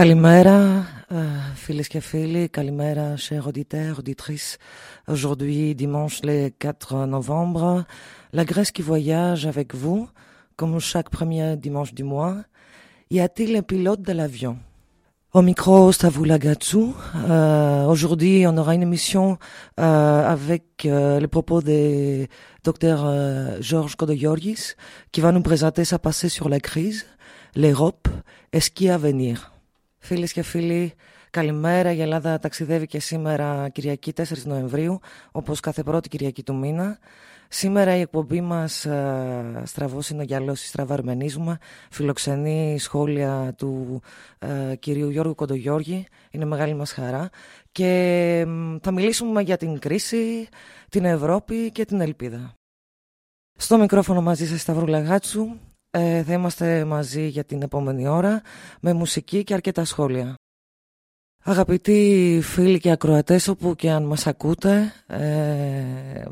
Καλημέρα, filles et filles, Kalimera, chers auditeurs, auditrices. Aujourd'hui, dimanche le 4 novembre, la Grèce qui voyage avec vous, comme chaque premier dimanche du mois. Y a-t-il un pilote de l'avion Au micro, Stavula Gatsou. Euh, Aujourd'hui, on aura une émission euh, avec euh, les propos de Dr Georges Kodoyorgis, qui va nous présenter sa passée sur la crise, l'Europe et ce qui est à venir. Φίλες και φίλοι, καλημέρα. Η Ελλάδα ταξιδεύει και σήμερα Κυριακή 4 Νοεμβρίου, όπως κάθε πρώτη Κυριακή του μήνα. Σήμερα η εκπομπή μας ε, «Στραβός είναι ο γυαλός, στραβαρμενίζουμε» φιλοξενεί σχόλια του ε, κυρίου Γιώργου Κοντογιώργη. Είναι μεγάλη μας χαρά. Και θα μιλήσουμε για την κρίση, την Ευρώπη και την ελπίδα. Στο μικρόφωνο μαζί σας Σταυρού Λαγάτσου ε, θα είμαστε μαζί για την επόμενη ώρα με μουσική και αρκετά σχόλια. Αγαπητοί φίλοι και ακροατές όπου και αν μας ακούτε ε,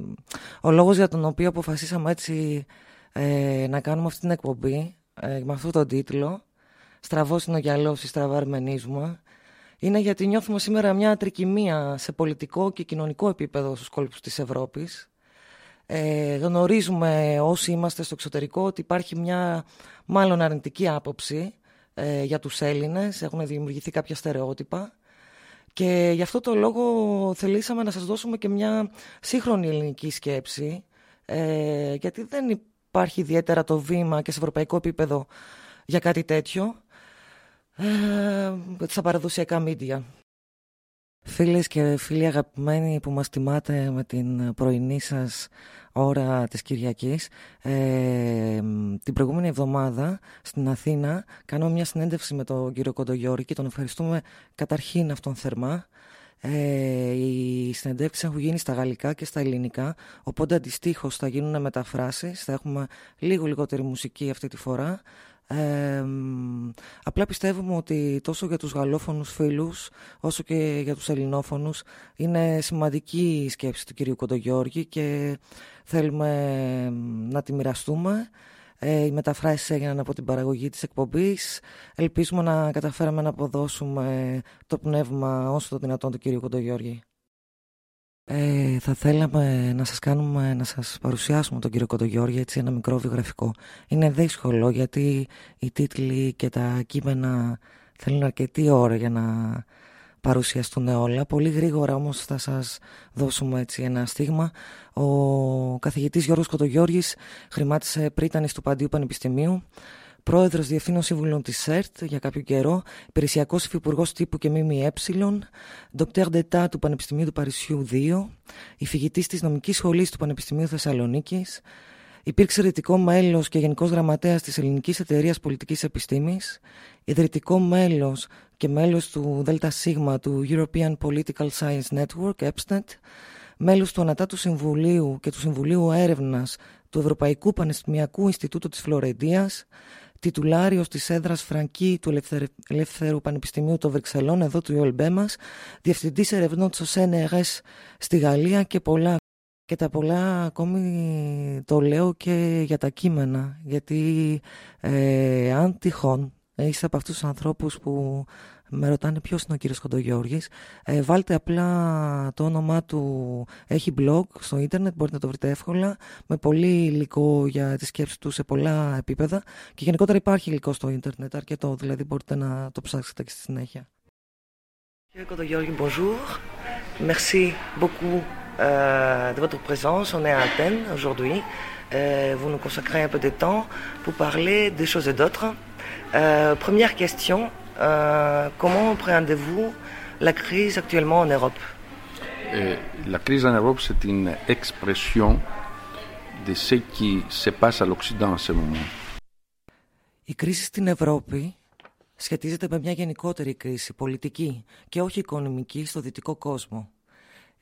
ο λόγος για τον οποίο αποφασίσαμε έτσι ε, να κάνουμε αυτή την εκπομπή ε, με αυτόν τον τίτλο «Στραβός είναι ο γυαλός, η στραβαρμενίζουμε» είναι γιατί νιώθουμε σήμερα μια τρικυμία σε πολιτικό και κοινωνικό επίπεδο στους κόλπους της Ευρώπης ε, γνωρίζουμε όσοι είμαστε στο εξωτερικό ότι υπάρχει μια μάλλον αρνητική άποψη ε, για τους Έλληνες, έχουν δημιουργηθεί κάποια στερεότυπα και γι' αυτό το λόγο θελήσαμε να σας δώσουμε και μια σύγχρονη ελληνική σκέψη ε, γιατί δεν υπάρχει ιδιαίτερα το βήμα και σε ευρωπαϊκό επίπεδο για κάτι τέτοιο ε, στα παραδοσιακά μίντια. Φίλες και φίλοι αγαπημένοι που μας τιμάτε με την πρωινή σας ώρα της Κυριακής ε, την προηγούμενη εβδομάδα στην Αθήνα κάναμε μια συνέντευξη με τον κύριο Κοντογιώρη και τον ευχαριστούμε καταρχήν αυτόν θερμά. Ε, οι συνεντεύξεις έχουν γίνει στα γαλλικά και στα ελληνικά οπότε αντιστοίχως θα γίνουν μεταφράσεις θα έχουμε λίγο λιγότερη μουσική αυτή τη φορά απλά πιστεύουμε ότι τόσο για τους γαλλόφωνους φίλους όσο και για τους ελληνόφωνους είναι σημαντική η σκέψη του κυρίου Κοντογιώργη και θέλουμε να τη μοιραστούμε. Ε, οι μεταφράσεις έγιναν από την παραγωγή της εκπομπής. Ελπίζουμε να καταφέραμε να αποδώσουμε το πνεύμα όσο το δυνατόν του κυρίου Κοντογιώργη. Ε, θα θέλαμε να σας κάνουμε, να σας παρουσιάσουμε τον κύριο Κοντογιώργη έτσι ένα μικρό βιογραφικό. Είναι δύσκολο γιατί οι τίτλοι και τα κείμενα θέλουν αρκετή ώρα για να παρουσιαστούν όλα. Πολύ γρήγορα όμως θα σας δώσουμε έτσι ένα στίγμα. Ο καθηγητής Γιώργος Κοντογιώργης χρημάτισε πρίτανης του Παντίου Πανεπιστημίου πρόεδρος Διευθύνων Συμβουλών της ΣΕΡΤ για κάποιο καιρό, υπηρεσιακός υφυπουργός τύπου και ΜΜΕ, ντοκτέρ Ντετά του Πανεπιστημίου του Παρισιού 2, υφηγητής της Νομικής Σχολής του Πανεπιστημίου Θεσσαλονίκης, υπήρξε ιδρυτικό μέλος και γενικός γραμματέας της Ελληνικής Εταιρείας Πολιτικής Επιστήμης, ιδρυτικό μέλος και μέλος του ΔΣ του European Political Science Network, EPSNET, μέλος του Ανατάτου Συμβουλίου και του Συμβουλίου Έρευνας του Ευρωπαϊκού Πανεπιστημιακού Ινστιτούτου της Φλωρεντίας, τιτουλάριος της έδρας Φραγκή του Ελεύθερου Πανεπιστημίου των Βρυξελών, εδώ του ΙΟΛΜΠΕ μας, διευθυντής ερευνών της ΟΣΕΝΕΓΕΣ στη Γαλλία και πολλά. Και τα πολλά ακόμη το λέω και για τα κείμενα, γιατί ε, αν τυχόν είσαι από αυτούς τους ανθρώπους που με ρωτάνε ποιος είναι ο κύριος Κοντογιώργη. Ε, βάλτε απλά το όνομά του. Έχει blog στο ίντερνετ, μπορείτε να το βρείτε εύκολα. Με πολύ υλικό για τη σκέψη του σε πολλά επίπεδα. Και γενικότερα υπάρχει υλικό στο ίντερνετ, αρκετό. Δηλαδή μπορείτε να το ψάξετε και στη συνέχεια. Κύριε Κοντογιώργη, bonjour. Merci beaucoup euh, de votre présence. On est à Athènes aujourd'hui. Euh, vous nous consacrez un peu de temps pour parler des choses et d'autres. Euh, première question, Euh, comment appréhendez-vous la crise actuellement en Europe; Euh, La crise en Europe, c'est une expression de ce qui se passe à l'Occident en ce moment. Η κρίση στην Ευρώπη σχετίζεται με μια γενικότερη κρίση πολιτική και όχι οικονομική στο δυτικό κόσμο.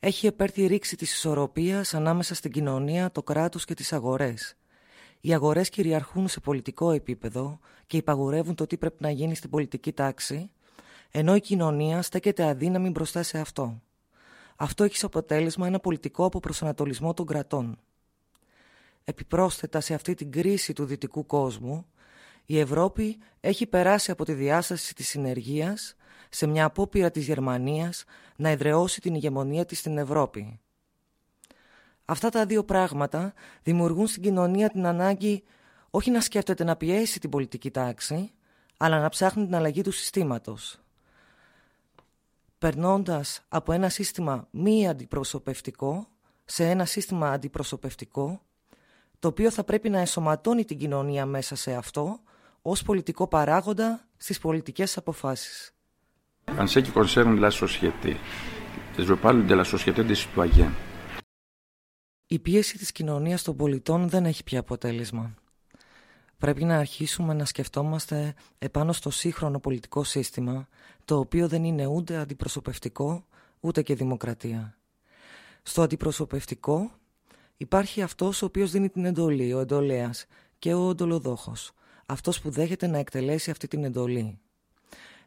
Έχει επέρθει η ρήξη της ισορροπίας ανάμεσα στην κοινωνία, το κράτος και τις αγορές. Οι αγορές κυριαρχούν σε πολιτικό επίπεδο και υπαγορεύουν το τι πρέπει να γίνει στην πολιτική τάξη, ενώ η κοινωνία στέκεται αδύναμη μπροστά σε αυτό. Αυτό έχει σε αποτέλεσμα ένα πολιτικό αποπροσανατολισμό των κρατών. Επιπρόσθετα σε αυτή την κρίση του δυτικού κόσμου, Η Ευρώπη έχει περάσει από τη διάσταση της συνεργίας σε μια απόπειρα της Γερμανίας να εδραιώσει την ηγεμονία της στην Ευρώπη. Αυτά τα δύο πράγματα δημιουργούν στην κοινωνία την ανάγκη όχι να σκέφτεται να πιέσει την πολιτική τάξη, αλλά να ψάχνει την αλλαγή του συστήματος. Περνώντας από ένα σύστημα μη αντιπροσωπευτικό σε ένα σύστημα αντιπροσωπευτικό, το οποίο θα πρέπει να ενσωματώνει την κοινωνία μέσα σε αυτό ως πολιτικό παράγοντα στις πολιτικές αποφάσεις. En ce qui concerne la société, je parle de la société des citoyens. Η πίεση της κοινωνίας των πολιτών δεν έχει πια αποτέλεσμα. Πρέπει να αρχίσουμε να σκεφτόμαστε επάνω στο σύγχρονο πολιτικό σύστημα, το οποίο δεν είναι ούτε αντιπροσωπευτικό, ούτε και δημοκρατία. Στο αντιπροσωπευτικό υπάρχει αυτός ο οποίος δίνει την εντολή, ο εντολέας και ο εντολοδόχος, αυτός που δέχεται να εκτελέσει αυτή την εντολή.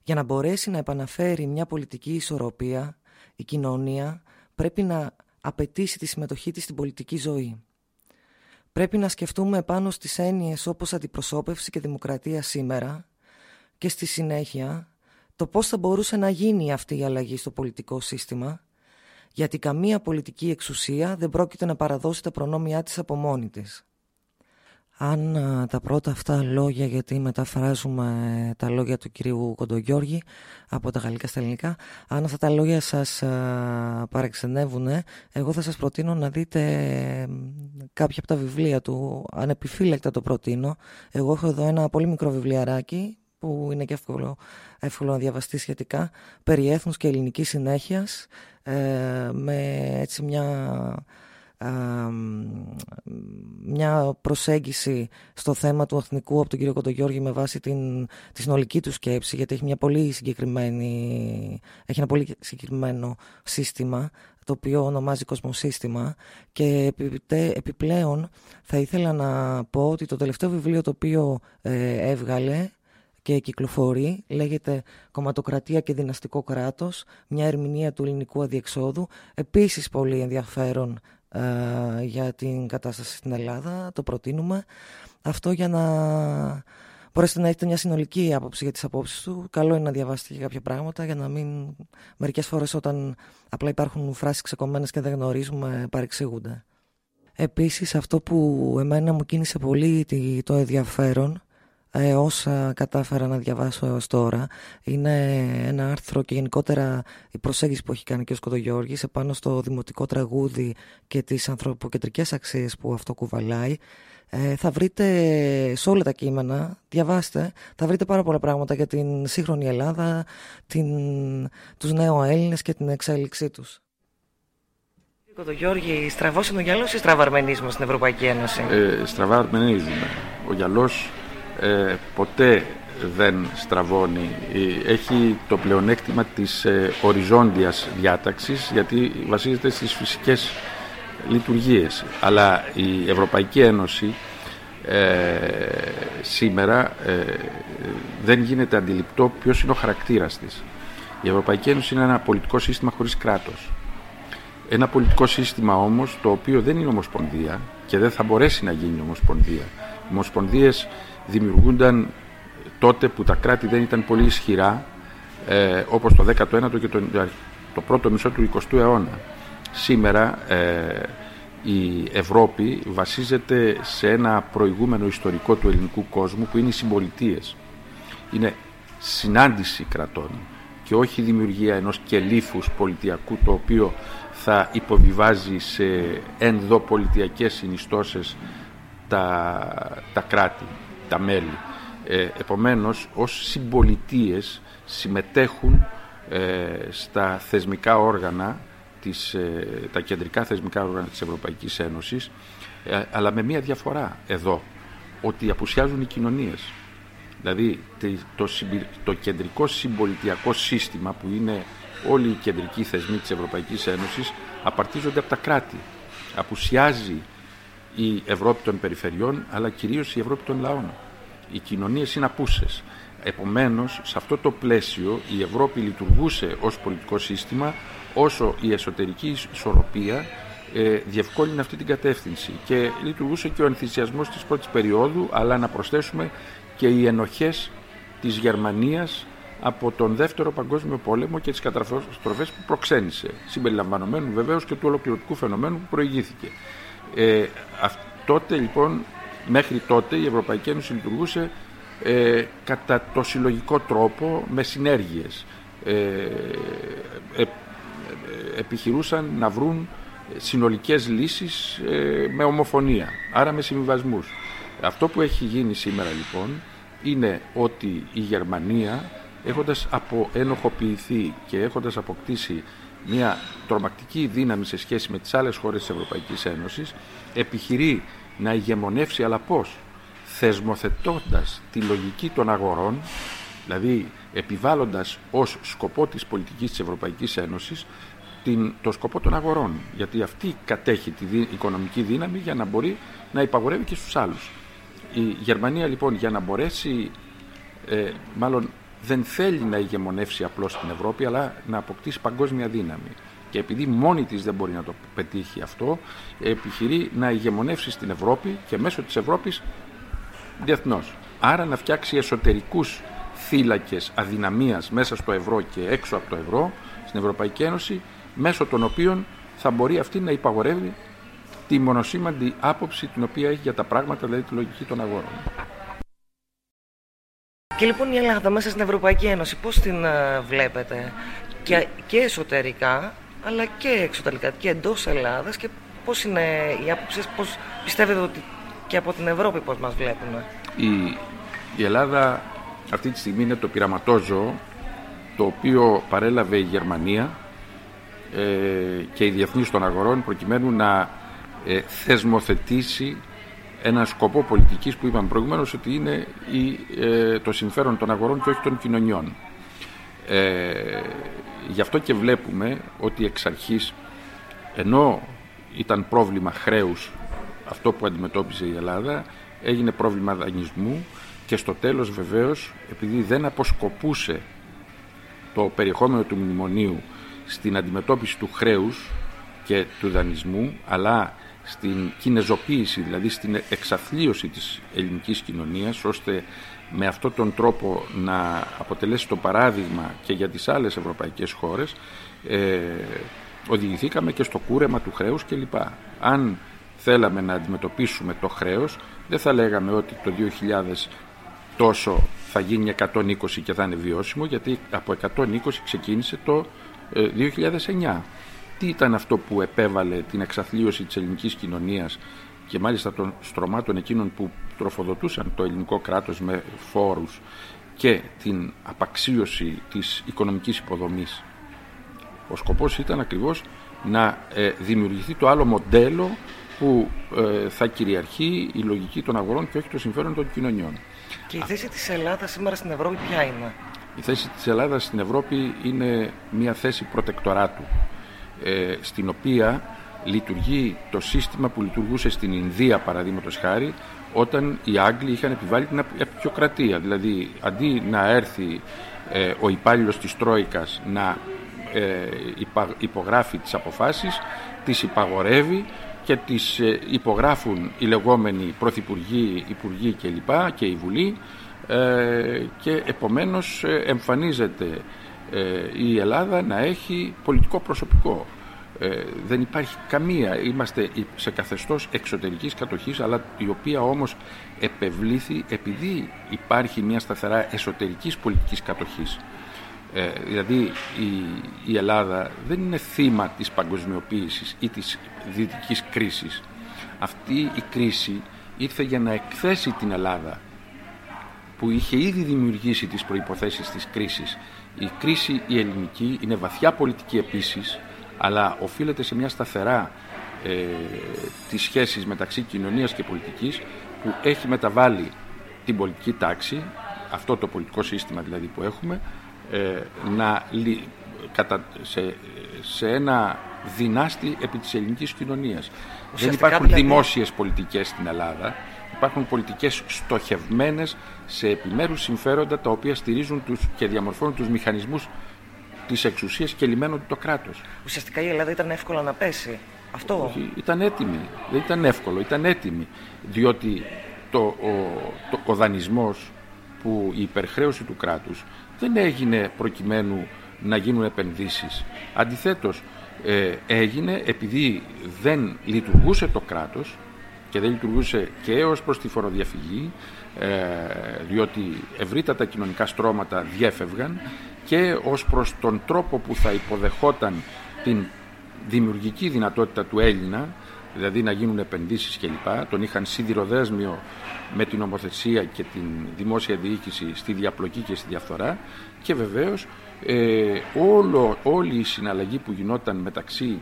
Για να μπορέσει να επαναφέρει μια πολιτική ισορροπία, η κοινωνία πρέπει να απαιτήσει τη συμμετοχή της στην πολιτική ζωή. Πρέπει να σκεφτούμε επάνω στις έννοιες όπως αντιπροσώπευση και δημοκρατία σήμερα και στη συνέχεια το πώς θα μπορούσε να γίνει αυτή η αλλαγή στο πολιτικό σύστημα γιατί καμία πολιτική εξουσία δεν πρόκειται να παραδώσει τα προνόμια της από μόνη της. Αν τα πρώτα αυτά λόγια, γιατί μεταφράζουμε τα λόγια του κυρίου Κοντογιώργη από τα γαλλικά στα ελληνικά, αν αυτά τα λόγια σας παρεξενεύουν, εγώ θα σας προτείνω να δείτε κάποια από τα βιβλία του, ανεπιφύλακτα το προτείνω. Εγώ έχω εδώ ένα πολύ μικρό βιβλιαράκι που είναι και εύκολο, εύκολο να διαβαστεί σχετικά, περί έθνους και ελληνικής συνέχειας, ε, με έτσι μια μια προσέγγιση στο θέμα του εθνικού από τον κύριο Κοντογιώργη με βάση την, τη συνολική του σκέψη γιατί έχει μια πολύ συγκεκριμένη έχει ένα πολύ συγκεκριμένο σύστημα το οποίο ονομάζει κοσμοσύστημα. Και επιπλέον θα ήθελα να πω ότι το τελευταίο βιβλίο το οποίο ε, έβγαλε και κυκλοφορεί, λέγεται «Κομματοκρατία και δυναστικό κράτος», μια ερμηνεία του ελληνικού αδιεξόδου, επίσης πολύ ενδιαφέρον ε, για την κατάσταση στην Ελλάδα. Το προτείνουμε. Αυτό για να μπορέσετε να έχετε μια συνολική άποψη για τις απόψεις του. Καλό είναι να διαβάσετε και κάποια πράγματα για να μην μερικές φορές όταν απλά υπάρχουν φράσεις ξεκομμένες και δεν γνωρίζουμε παρεξηγούνται. Επίσης αυτό που εμένα μου κίνησε πολύ το ενδιαφέρον ε, όσα κατάφερα να διαβάσω έως τώρα είναι ένα άρθρο και γενικότερα η προσέγγιση που έχει κάνει και ο Σκοτογιώργης επάνω στο δημοτικό τραγούδι και τις ανθρωποκεντρικές αξίες που αυτό κουβαλάει ε, θα βρείτε σε όλα τα κείμενα, διαβάστε, θα βρείτε πάρα πολλά πράγματα για την σύγχρονη Ελλάδα, την, τους νέου Έλληνες και την εξέλιξή τους. Κοντογιώργη, στραβός είναι ο γυαλός ή στραβαρμενίσμος στην Ευρωπαϊκή Ένωση; Ε, στραβαρμενίσμο. Ο γυαλός ε, ποτέ δεν στραβώνει. Ε, έχει το πλεονέκτημα της ε, οριζόντιας διάταξης γιατί βασίζεται στις φυσικές λειτουργίες. Αλλά η Ευρωπαϊκή Ένωση σήμερα δεν γίνεται αντιληπτό ποιος είναι ο χαρακτήρας της. Η Ευρωπαϊκή Ένωση είναι ένα πολιτικό σύστημα χωρίς κράτος. Ένα πολιτικό σύστημα όμως το οποίο δεν είναι ομοσπονδία και δεν θα μπορέσει να γίνει ομοσπονδία. Οι ομοσπονδίες δημιουργούνταν τότε που τα κράτη δεν ήταν πολύ ισχυρά ε, όπως το 19ο και το, το πρώτο μισό του 20ου αιώνα. Σήμερα ε, η Ευρώπη βασίζεται σε ένα προηγούμενο ιστορικό του ελληνικού κόσμου που είναι οι συμπολιτείες. Είναι συνάντηση κρατών και όχι δημιουργία ενός κελίφους πολιτιακού το οποίο θα υποβιβάζει σε ενδοπολιτιακές συνιστώσεις τα, τα κράτη τα μέλη. Ε, επομένως, ως συμπολιτείες συμμετέχουν ε, στα θεσμικά όργανα, της, ε, τα κεντρικά θεσμικά όργανα της Ευρωπαϊκής Ένωσης, ε, αλλά με μία διαφορά εδώ, ότι απουσιάζουν οι κοινωνίες. Δηλαδή, το, το κεντρικό συμπολιτιακό σύστημα που είναι όλοι οι κεντρικοί θεσμοί της Ευρωπαϊκής Ένωσης απαρτίζονται από τα κράτη. Απουσιάζει η Ευρώπη των περιφερειών, αλλά κυρίως η Ευρώπη των λαών. Οι κοινωνίες είναι απούσες. Επομένως, σε αυτό το πλαίσιο η Ευρώπη λειτουργούσε ως πολιτικό σύστημα όσο η εσωτερική ισορροπία ε, διευκόλυνε αυτή την κατεύθυνση και λειτουργούσε και ο ενθουσιασμός της πρώτης περίοδου αλλά να προσθέσουμε και και οι ενοχές της Γερμανίας από τον Δεύτερο Παγκόσμιο Πόλεμο και τις καταστροφές που προξένησε, συμπεριλαμβανομένου βεβαίως και του ολοκληρωτικού φαινομένου που προηγήθηκε. Ε, τότε λοιπόν, μέχρι τότε η Ευρωπαϊκή Ένωση λειτουργούσε ε, κατά το συλλογικό τρόπο με συνέργειες. Ε, ε, επιχειρούσαν να βρουν συνολικές λύσεις ε, με ομοφωνία, άρα με συμβιβασμούς. Αυτό που έχει γίνει σήμερα λοιπόν είναι ότι η Γερμανία έχοντας αποενοχοποιηθεί και έχοντας αποκτήσει μια τρομακτική δύναμη σε σχέση με τις άλλες χώρες της Ευρωπαϊκής Ένωσης επιχειρεί να ηγεμονεύσει αλλά πώς; Θεσμοθετώντας τη λογική των αγορών δηλαδή επιβάλλοντας ως σκοπό της πολιτικής της Ευρωπαϊκής Ένωσης την, το σκοπό των αγορών γιατί αυτή κατέχει τη οικονομική δύναμη για να μπορεί να υπαγορεύει και στους άλλους. Η Γερμανία λοιπόν για να μπορέσει ε, μάλλον δεν θέλει να ηγεμονεύσει απλώς την Ευρώπη αλλά να αποκτήσει παγκόσμια δύναμη. Και επειδή μόνη της δεν μπορεί να το πετύχει αυτό, επιχειρεί να ηγεμονεύσει στην Ευρώπη και μέσω της Ευρώπης διεθνώς. Άρα να φτιάξει εσωτερικούς θύλακες αδυναμίας μέσα στο ευρώ και έξω από το ευρώ, στην Ευρωπαϊκή Ένωση, μέσω των οποίων θα μπορεί αυτή να υπαγορεύει τη μονοσήμαντη άποψη την οποία έχει για τα πράγματα, δηλαδή τη λογική των αγορών. Και λοιπόν η Ελλάδα μέσα στην Ευρωπαϊκή Ένωση πώς την uh, βλέπετε; Και, και εσωτερικά αλλά και εξωτερικά και εντός Ελλάδας και πώς είναι οι άποψεις, πώς πιστεύετε ότι και από την Ευρώπη πώς μας βλέπουν. Η, η Ελλάδα αυτή τη στιγμή είναι το πειραματόζωο το οποίο παρέλαβε η Γερμανία ε, και οι διεθνείς των αγορών προκειμένου να ε, θεσμοθετήσει ένα σκοπό πολιτικής που είπαμε προηγουμένως ότι είναι η, ε, το συμφέρον των αγορών και όχι των κοινωνιών. Ε, γι' αυτό και βλέπουμε ότι εξ αρχής ενώ ήταν πρόβλημα χρέους αυτό που αντιμετώπιζε η Ελλάδα έγινε πρόβλημα δανεισμού και στο τέλος βεβαίως επειδή δεν αποσκοπούσε το περιεχόμενο του μνημονίου στην αντιμετώπιση του χρέους και του δανεισμού αλλά στην κινεζοποίηση, δηλαδή στην εξαθλίωση της ελληνικής κοινωνίας ώστε με αυτόν τον τρόπο να αποτελέσει το παράδειγμα και για τις άλλες ευρωπαϊκές χώρες ε, οδηγηθήκαμε και στο κούρεμα του χρέους κλπ. Αν θέλαμε να αντιμετωπίσουμε το χρέος δεν θα λέγαμε ότι το 2000 τόσο θα γίνει 120 και θα είναι βιώσιμο γιατί από 120 ξεκίνησε το 2009. Ε, Τι ήταν αυτό που επέβαλε την εξαθλίωση της ελληνικής κοινωνίας και μάλιστα των στρωμάτων εκείνων που τροφοδοτούσαν το ελληνικό κράτος με φόρους και την απαξίωση της οικονομικής υποδομής; Ο σκοπός ήταν ακριβώς να ε, δημιουργηθεί το άλλο μοντέλο που ε, θα κυριαρχεί η λογική των αγορών και όχι το συμφέρον των κοινωνιών. Και η θέση της Ελλάδας σήμερα στην Ευρώπη ποια είναι; Η θέση της Ελλάδας στην Ευρώπη είναι μια θέση προτεκτοράτου, ε, στην οποία λειτουργεί το σύστημα που λειτουργούσε στην Ινδία παραδείγματος χάρη όταν οι Άγγλοι είχαν επιβάλει την επιοκρατία. Δηλαδή αντί να έρθει ε, ο υπάλληλος της Τρόικας να ε, υπογράφει τις αποφάσεις, τις υπαγορεύει και τις ε, υπογράφουν οι λεγόμενοι πρωθυπουργοί, υπουργοί κλπ. και η Βουλή ε, και επομένως ε, εμφανίζεται η Ελλάδα να έχει πολιτικό προσωπικό. δεν υπάρχει καμία, είμαστε σε καθεστώς εξωτερικής κατοχής αλλά η οποία όμως επευλήθη επειδή υπάρχει μια σταθερά εσωτερικής πολιτικής κατοχής. Ε, δηλαδή η, η Ελλάδα δεν είναι θύμα της παγκοσμιοποίησης ή της δυτικής κρίσης. Αυτή η κρίση ήρθε για να εκθέσει την Ελλάδα που είχε ήδη δημιουργήσει τις προϋποθέσεις της κρίσης. Η κρίση η ελληνική είναι βαθιά πολιτική επίσης, αλλά οφείλεται σε μια σταθερά ε, τις σχέσεις μεταξύ κοινωνίας και πολιτικής που έχει μεταβάλει την πολιτική τάξη, αυτό το πολιτικό σύστημα δηλαδή που έχουμε, ε, να, κατα, σε, σε ένα δυνάστη επί της ελληνικής κοινωνίας. Δεν υπάρχουν δηλαδή... δημόσιες πολιτικές στην Ελλάδα, υπάρχουν πολιτικές στοχευμένες σε επιμέρους συμφέροντα τα οποία στηρίζουν τους και διαμορφώνουν τους μηχανισμούς της εξουσίας και λιμένουν το κράτος. Ουσιαστικά η Ελλάδα ήταν εύκολο να πέσει. Αυτό. Όχι, ήταν έτοιμη. Δεν ήταν εύκολο, ήταν έτοιμη. Διότι το, ο, το, ο δανεισμός που η υπερχρέωση του κράτους δεν έγινε προκειμένου να γίνουν επενδύσεις. Αντιθέτως, ε, έγινε επειδή δεν λειτουργούσε το κράτος και δεν λειτουργούσε και ως προς τη φοροδιαφυγή, ε, διότι ευρύτατα κοινωνικά στρώματα διέφευγαν και ως προς τον τρόπο που θα υποδεχόταν την δημιουργική δυνατότητα του Έλληνα, δηλαδή να γίνουν επενδύσεις κλπ. Τον είχαν σιδηροδέσμιο με την ομοθεσία και την δημόσια διοίκηση στη διαπλοκή και στη διαφθορά και βεβαίως ε, όλο, όλη η συναλλαγή που γινόταν μεταξύ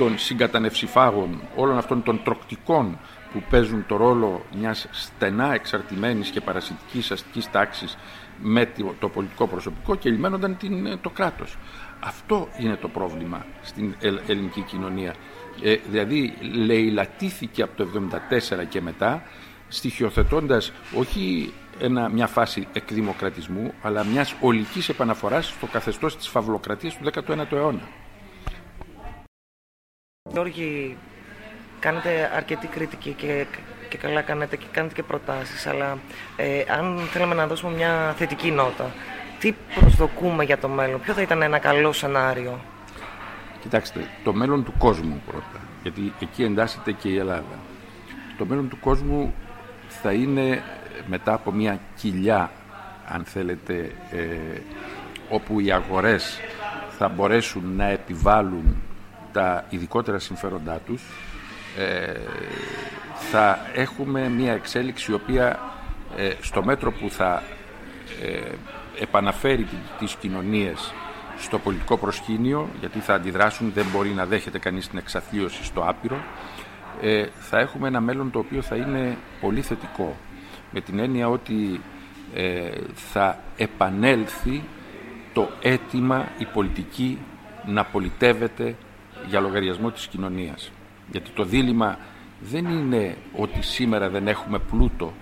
των συγκατανευσιφάγων, όλων αυτών των τροκτικών που παίζουν το ρόλο μιας στενά εξαρτημένης και παρασιτικής αστικής τάξης με το πολιτικό προσωπικό και λιμένονταν την, το κράτος. Αυτό είναι το πρόβλημα στην ελληνική κοινωνία. Ε, δηλαδή λαιλατήθηκε από το 1974 και μετά στοιχειοθετώντας όχι ένα, μια φάση εκδημοκρατισμού αλλά μιας ολικής επαναφοράς στο καθεστώς της φαυλοκρατίας του 19ου αιώνα. Γιώργη, κάνετε αρκετή κριτική και, και καλά κάνετε και κάνετε και προτάσεις αλλά ε, αν θέλαμε να δώσουμε μια θετική νότα τι προσδοκούμε για το μέλλον, ποιο θα ήταν ένα καλό σενάριο; Κοιτάξτε, το μέλλον του κόσμου πρώτα, γιατί εκεί εντάσσεται και η Ελλάδα. Το μέλλον του κόσμου θα είναι μετά από μια κοιλιά, αν θέλετε, ε, όπου οι αγορές θα μπορέσουν να επιβάλλουν τα ειδικότερα συμφέροντά τους, ε, θα έχουμε μια εξέλιξη η οποία ε, στο μέτρο που θα επαναφέρει τις κοινωνίες στο πολιτικό προσκήνιο, γιατί θα αντιδράσουν, δεν μπορεί να δέχεται κανείς την εξαθλίωση στο άπειρο, ε, θα έχουμε ένα μέλλον το οποίο θα είναι πολύ θετικό. Με την έννοια ότι ε, θα επανέλθει το αίτημα η πολιτική να πολιτεύεται για λογαριασμό της κοινωνίας. Γιατί το δίλημα δεν είναι ότι σήμερα δεν έχουμε πλούτο.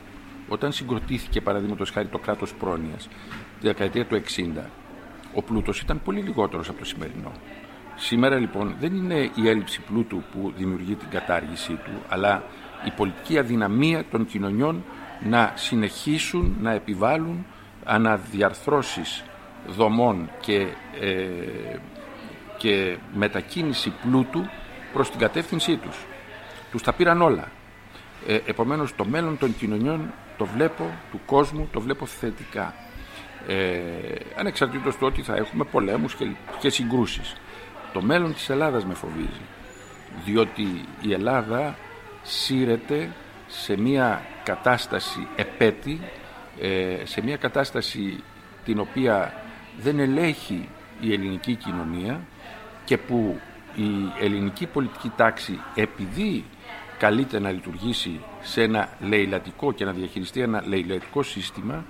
Όταν συγκροτήθηκε παραδείγματος χάρη το κράτος πρόνοιας, τη δεκαετία του 60, ο πλούτος ήταν πολύ λιγότερος από το σημερινό. Σήμερα λοιπόν δεν είναι η έλλειψη πλούτου που δημιουργεί την κατάργησή του, αλλά η πολιτική αδυναμία των κοινωνιών να συνεχίσουν να επιβάλλουν αναδιαρθρώσεις δομών και, ε, και μετακίνηση πλούτου προς την κατεύθυνσή τους. Τους τα πήραν όλα. Ε, επομένως το μέλλον των κοινωνιών το βλέπω, του κόσμου, το βλέπω θετικά ε, ανεξαρτήτως του ότι θα έχουμε πολέμους και, και συγκρούσεις. Το μέλλον της Ελλάδας με φοβίζει, διότι η Ελλάδα σύρεται σε μια κατάσταση επέτη, ε, σε μια κατάσταση την οποία δεν ελέγχει η ελληνική κοινωνία και που η ελληνική πολιτική τάξη επειδή καλείται να λειτουργήσει σε ένα λαιλατικό και να διαχειριστεί ένα λαιλατικό σύστημα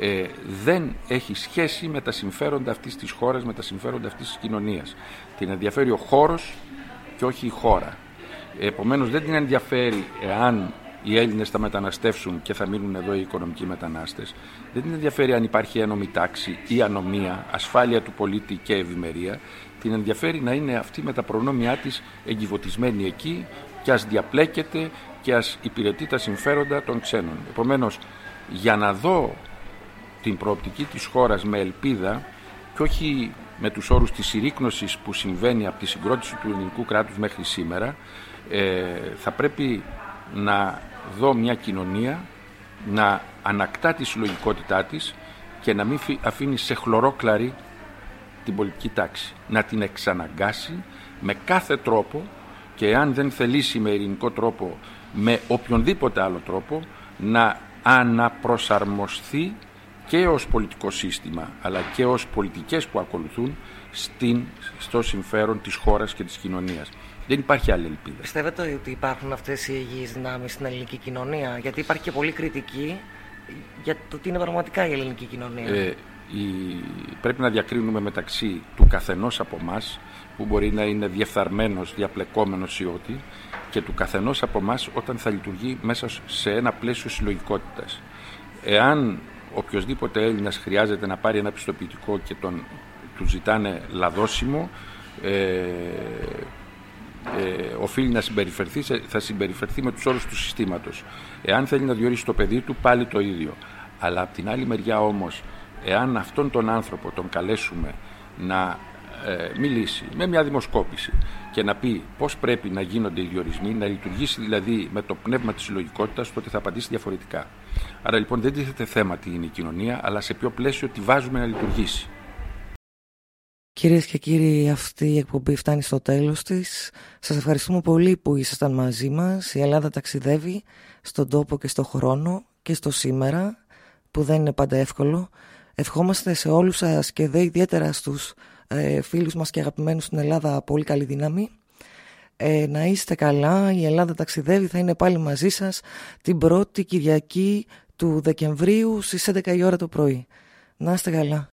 ε, δεν έχει σχέση με τα συμφέροντα αυτής της χώρας, με τα συμφέροντα αυτής της κοινωνίας. Την ενδιαφέρει ο χώρος και όχι η χώρα. Επομένως δεν την ενδιαφέρει εάν οι Έλληνες θα μεταναστεύσουν και θα μείνουν εδώ οι οικονομικοί μετανάστες. Δεν την ενδιαφέρει αν υπάρχει ένομη τάξη ή ανομία, ασφάλεια του πολίτη και ευημερία. Την ενδιαφέρει να είναι αυτή με τα προνόμια της εγκυβωτισμένη εκεί και ας διαπλέκεται και ας υπηρετεί τα συμφέροντα των ξένων. Επομένως, για να δω την προοπτική της χώρας με ελπίδα και όχι με τους όρους της συρρήκνωσης που συμβαίνει από τη συγκρότηση του ελληνικού κράτους μέχρι σήμερα ε, θα πρέπει να δω μια κοινωνία να ανακτά τη συλλογικότητά της και να μην αφήνει σε χλωρόκλαρη την πολιτική τάξη. Να την εξαναγκάσει με κάθε τρόπο και αν δεν θελήσει με ειρηνικό τρόπο, με οποιονδήποτε άλλο τρόπο, να αναπροσαρμοστεί και ως πολιτικό σύστημα αλλά και ως πολιτικές που ακολουθούν στην, στο συμφέρον της χώρας και της κοινωνίας. Δεν υπάρχει άλλη ελπίδα. Πιστεύετε ότι υπάρχουν αυτές οι υγιείς δυνάμεις στην ελληνική κοινωνία; Γιατί υπάρχει και πολύ κριτική για το τι είναι πραγματικά η ελληνική κοινωνία. Ε, η, πρέπει να διακρίνουμε μεταξύ του καθενός από εμά που μπορεί να είναι διεφθαρμένος, διαπλεκόμενος ή ό,τι και του καθενός από εμά όταν θα λειτουργεί μέσα σε ένα πλαίσιο συλλογικότητας. Εάν οποιοδήποτε Έλληνας χρειάζεται να πάρει ένα πιστοποιητικό και τον, του ζητάνε λαδόσιμο ε, ε, οφείλει να συμπεριφερθεί, θα συμπεριφερθεί με τους όρους του συστήματος. Εάν θέλει να διορίσει το παιδί του, πάλι το ίδιο. Αλλά από την άλλη μεριά όμως, εάν αυτόν τον άνθρωπο τον καλέσουμε να ε, μιλήσει με μια δημοσκόπηση και να πει πώς πρέπει να γίνονται οι διορισμοί, να λειτουργήσει δηλαδή με το πνεύμα της συλλογικότητας, τότε θα απαντήσει διαφορετικά. Άρα λοιπόν δεν τίθεται θέμα τι είναι η κοινωνία, αλλά σε ποιο πλαίσιο τη βάζουμε να λειτουργήσει. Κυρίες και κύριοι, αυτή η εκπομπή φτάνει στο τέλος της. Σας ευχαριστούμε πολύ που ήσασταν μαζί μας. Η Ελλάδα ταξιδεύει στον τόπο και στο χρόνο και στο σήμερα, που δεν είναι πάντα εύκολο. Ευχόμαστε σε όλους σας και δε ιδιαίτερα στους ε, φίλους μας και αγαπημένους στην Ελλάδα πολύ καλή δύναμη. Ε, να είστε καλά, η Ελλάδα ταξιδεύει, θα είναι πάλι μαζί σας την πρώτη Κυριακή του Δεκεμβρίου στις 11 η ώρα το πρωί. Να είστε καλά.